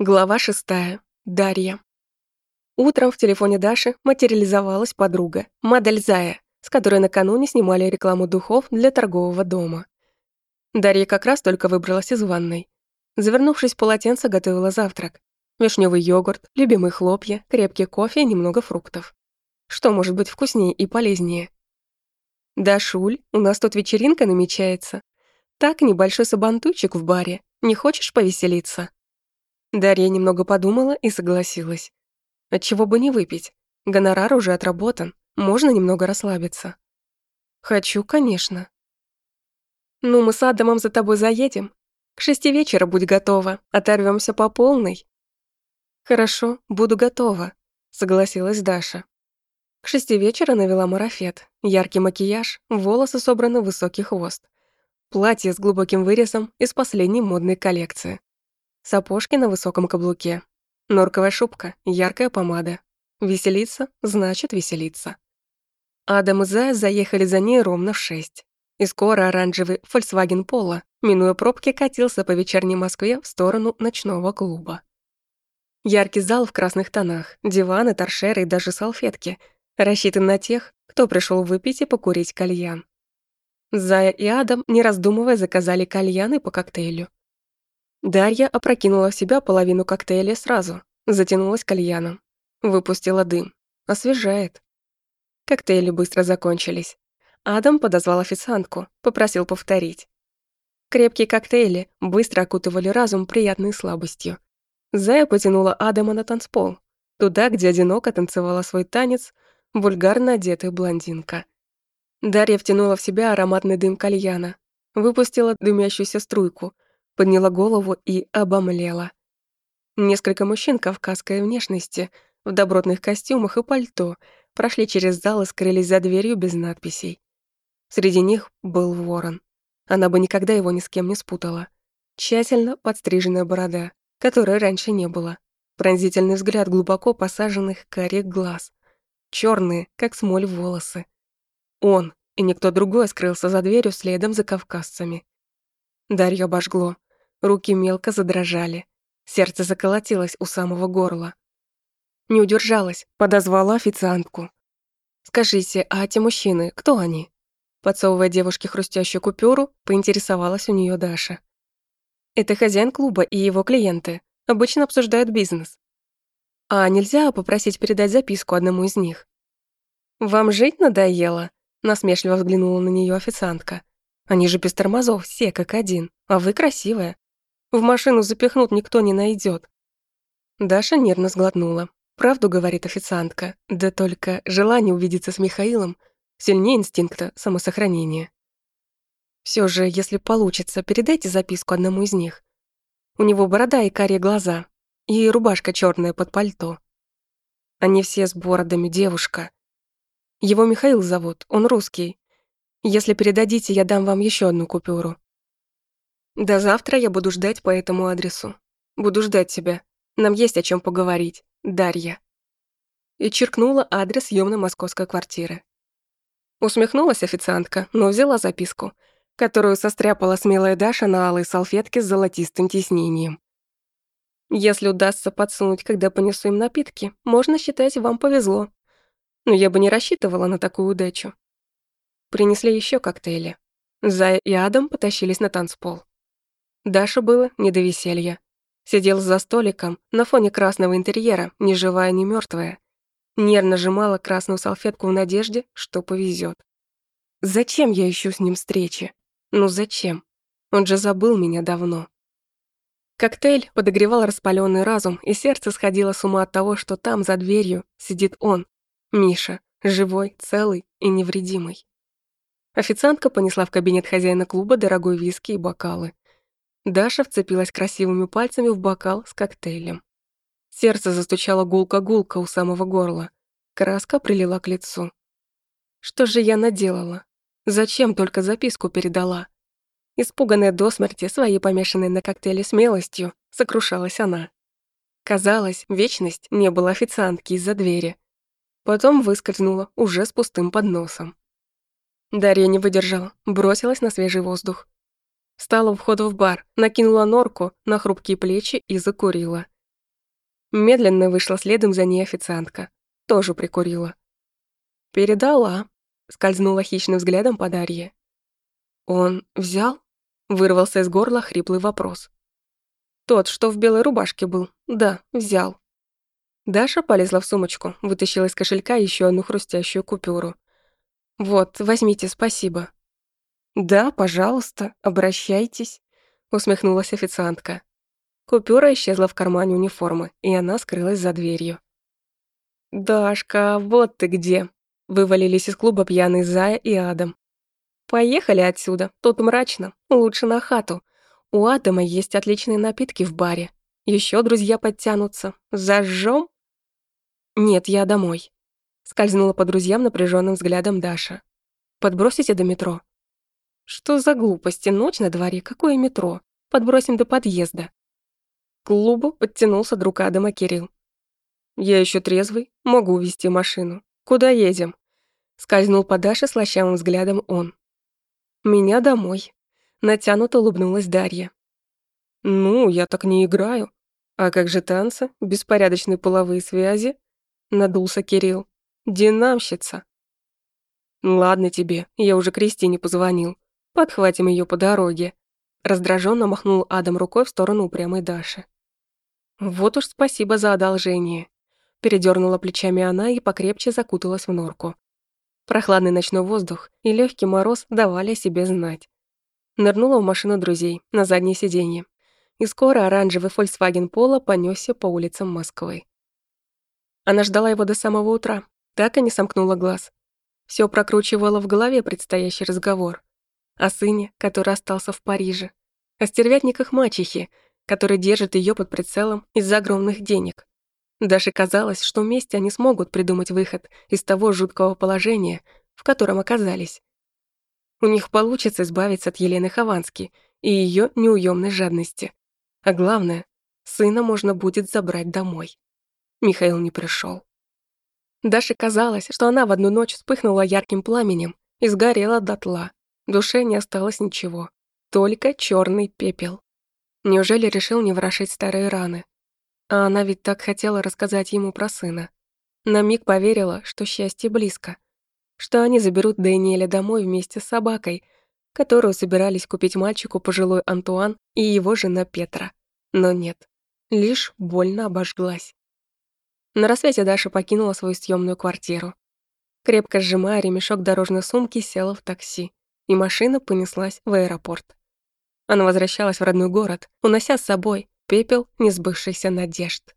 Глава шестая. Дарья. Утром в телефоне Даши материализовалась подруга, модель Зая, с которой накануне снимали рекламу духов для торгового дома. Дарья как раз только выбралась из ванной. Завернувшись в полотенце, готовила завтрак. Вишневый йогурт, любимые хлопья, крепкий кофе и немного фруктов. Что может быть вкуснее и полезнее? «Дашуль, у нас тут вечеринка намечается. Так, небольшой сабантуйчик в баре. Не хочешь повеселиться?» Дарья немного подумала и согласилась. Отчего бы не выпить? Гонорар уже отработан, можно немного расслабиться. Хочу, конечно. Ну, мы с Адамом за тобой заедем. К шести вечера будь готова, оторвемся по полной. Хорошо, буду готова, согласилась Даша. К шести вечера навела марафет, яркий макияж, волосы собраны в высокий хвост. Платье с глубоким вырезом из последней модной коллекции. Сапожки на высоком каблуке. Норковая шубка, яркая помада. Веселиться значит веселиться. Адам и Зая заехали за ней ровно в шесть. И скоро оранжевый Volkswagen Polo, минуя пробки, катился по вечерней Москве в сторону ночного клуба. Яркий зал в красных тонах, диваны, торшеры и даже салфетки, рассчитан на тех, кто пришел выпить и покурить кальян. Зая и Адам, не раздумывая, заказали кальяны по коктейлю. Дарья опрокинула в себя половину коктейля сразу, затянулась кальяном, выпустила дым. Освежает. Коктейли быстро закончились. Адам подозвал официантку, попросил повторить. Крепкие коктейли быстро окутывали разум приятной слабостью. Зая потянула Адама на танцпол, туда, где одиноко танцевала свой танец вульгарно одетая блондинка. Дарья втянула в себя ароматный дым кальяна, выпустила дымящуюся струйку, подняла голову и обомлела. Несколько мужчин кавказской внешности в добротных костюмах и пальто прошли через зал и скрылись за дверью без надписей. Среди них был ворон. Она бы никогда его ни с кем не спутала. Тщательно подстриженная борода, которой раньше не было. Пронзительный взгляд глубоко посаженных карих глаз. черные, как смоль волосы. Он и никто другой скрылся за дверью следом за кавказцами. Дарью обожгло. Руки мелко задрожали. Сердце заколотилось у самого горла. Не удержалась, подозвала официантку. «Скажите, а эти мужчины, кто они?» Подсовывая девушке хрустящую купюру, поинтересовалась у нее Даша. «Это хозяин клуба и его клиенты. Обычно обсуждают бизнес. А нельзя попросить передать записку одному из них?» «Вам жить надоело?» Насмешливо взглянула на нее официантка. «Они же без тормозов, все как один, а вы красивая. В машину запихнут никто не найдет. Даша нервно сглотнула. Правду говорит официантка, да только желание увидеться с Михаилом сильнее инстинкта самосохранения. Все же, если получится, передайте записку одному из них. У него борода и карие глаза, и рубашка черная под пальто. Они все с бородами, девушка. Его Михаил зовут, он русский. Если передадите, я дам вам еще одну купюру. До завтра я буду ждать по этому адресу. Буду ждать тебя. Нам есть о чем поговорить. Дарья. И черкнула адрес съемной московской квартиры. Усмехнулась официантка, но взяла записку, которую состряпала смелая Даша на алой салфетке с золотистым тиснением. Если удастся подсунуть, когда понесу им напитки, можно считать, вам повезло. Но я бы не рассчитывала на такую удачу. Принесли еще коктейли. Зая и Адам потащились на танцпол. Даша было не до веселья. Сидел за столиком на фоне красного интерьера, ни живая, ни мертвая. Нервно сжимала красную салфетку в надежде, что повезет. Зачем я ищу с ним встречи? Ну зачем? Он же забыл меня давно. Коктейль подогревал распаленный разум, и сердце сходило с ума от того, что там, за дверью, сидит он, Миша, живой, целый и невредимый. Официантка понесла в кабинет хозяина клуба дорогой виски и бокалы. Даша вцепилась красивыми пальцами в бокал с коктейлем. Сердце застучало гулко-гулко у самого горла. Краска прилила к лицу. Что же я наделала? Зачем только записку передала? Испуганная до смерти своей помешанной на коктейле смелостью, сокрушалась она. Казалось, вечность не было официантки из-за двери. Потом выскользнула уже с пустым подносом. Дарья не выдержала, бросилась на свежий воздух. Встала у входа в бар, накинула норку на хрупкие плечи и закурила. Медленно вышла следом за ней официантка. Тоже прикурила. «Передала», — скользнула хищным взглядом по Дарье. «Он взял?» — вырвался из горла хриплый вопрос. «Тот, что в белой рубашке был. Да, взял». Даша полезла в сумочку, вытащила из кошелька еще одну хрустящую купюру. «Вот, возьмите, спасибо». «Да, пожалуйста, обращайтесь», — усмехнулась официантка. Купюра исчезла в кармане униформы, и она скрылась за дверью. «Дашка, вот ты где!» — вывалились из клуба пьяный Зая и Адам. «Поехали отсюда, тут мрачно, лучше на хату. У Адама есть отличные напитки в баре. Еще друзья подтянутся. Зажжем? «Нет, я домой», — скользнула по друзьям напряженным взглядом Даша. «Подбросите до метро». «Что за глупости? Ночь на дворе, какое метро? Подбросим до подъезда». К клубу подтянулся друг Адама Кирилл. «Я еще трезвый, могу увезти машину. Куда едем?» Скользнул по Даше с лощавым взглядом он. «Меня домой», — натянуто улыбнулась Дарья. «Ну, я так не играю. А как же танцы, беспорядочные половые связи?» надулся Кирилл. Динамщица. Ладно тебе, я уже Кристине позвонил. Подхватим ее по дороге. Раздраженно махнул Адам рукой в сторону упрямой Даши. Вот уж спасибо за одолжение. Передернула плечами она и покрепче закуталась в норку. Прохладный ночной воздух и легкий мороз давали о себе знать. Нырнула в машину друзей на заднее сиденье. И скоро оранжевый Volkswagen Polo понесся по улицам Москвы. Она ждала его до самого утра, так и не сомкнула глаз. Все прокручивала в голове предстоящий разговор. О сыне, который остался в Париже. О стервятниках мачехи, который держит ее под прицелом из-за огромных денег. Даже казалось, что вместе они смогут придумать выход из того жуткого положения, в котором оказались. У них получится избавиться от Елены Ховански и ее неуемной жадности. А главное, сына можно будет забрать домой. Михаил не пришел. Даше казалось, что она в одну ночь вспыхнула ярким пламенем и сгорела дотла. Душе не осталось ничего, только черный пепел. Неужели решил не ворошить старые раны? А она ведь так хотела рассказать ему про сына. На миг поверила, что счастье близко, что они заберут Дэниеля домой вместе с собакой, которую собирались купить мальчику пожилой Антуан и его жена Петра. Но нет, лишь больно обожглась. На рассвете Даша покинула свою съемную квартиру. Крепко сжимая ремешок дорожной сумки, села в такси, и машина понеслась в аэропорт. Она возвращалась в родной город, унося с собой пепел несбывшихся надежд.